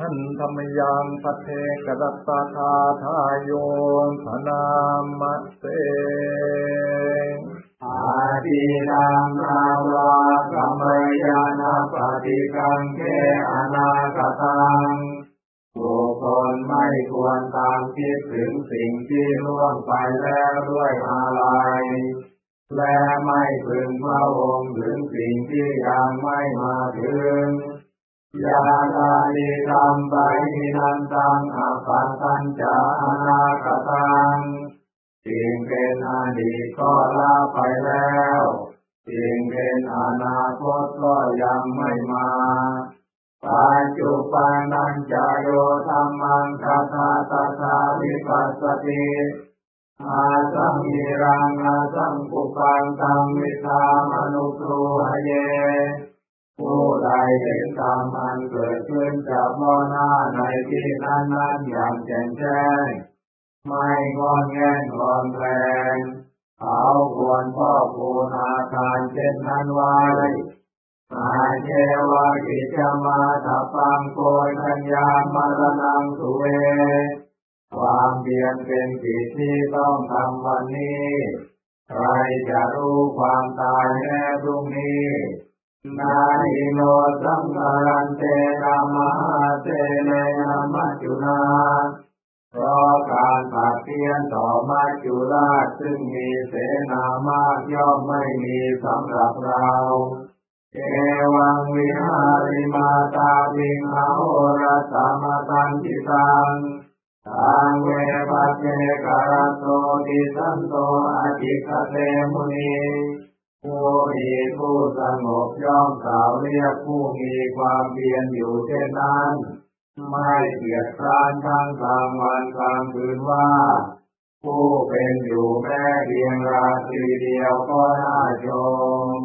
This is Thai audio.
ท่านธรรมยังปเทกรัตตาทาทยโยพนามะเสอาทินังนาวากรรมยานาปฏิกังเกอนาคตังบุคคลไม่ควรตามคิดถึงสิ่งที่ล่วงไปแล้วด้วยอะไรและไม่พึงพระองค์ถึงสิ่งที่ยังไม่มาถึง ยาลาลิธรรมไปนันตังอปัตตัญจาอนาคตังสิ่งเป็นอดีตก็ลาไปแล้วสิ่งเป็นอนาคตก็ยังไม่มาปัจจุบันนันจโยธรรมังคาถาตถาวิปัสสติอาสังมิรังอาสังปุปังตัมวิธามนุครูหเย เห็นธรรมอันเกิดขึ้นจากมอหน้าในที่นั้นนั้นอย่างแจ่มแจ้ง ไม่งอนแงนงอนแรงเขาควรพ่อคูณอาการเช่นนั้นไว้อาเจวากิจมาถัปังโกยทัญญามารนังสุเว ความเพียรเป็นกิจที่ต้องทำวันนี้ ใครจะรู้ความตายแน่พรุ่งนี้ นาอิโนสังฆารันเตนะมหาเตเนนะมัจจุนาเพราะการปัดเพียนต่อมัจจุราชซึ่งมีเสนามากย่อมไม่มีสำหรับเราเอวังวิหาริมาตาวิงอาโหรัตมตันติตังตังเวปัจเจกรโตติสันโตอจิคเตมุนี ผู้มีผู้สงบย่อมกล่าวเรียกผู้มีความเพียรอยู่เช่นนั้น ไม่เกียดคร้านทั้งกลางวันกลางคืนว่า ผู้เป็นอยู่แม้เพียงราตรีเดียวก็น่าชม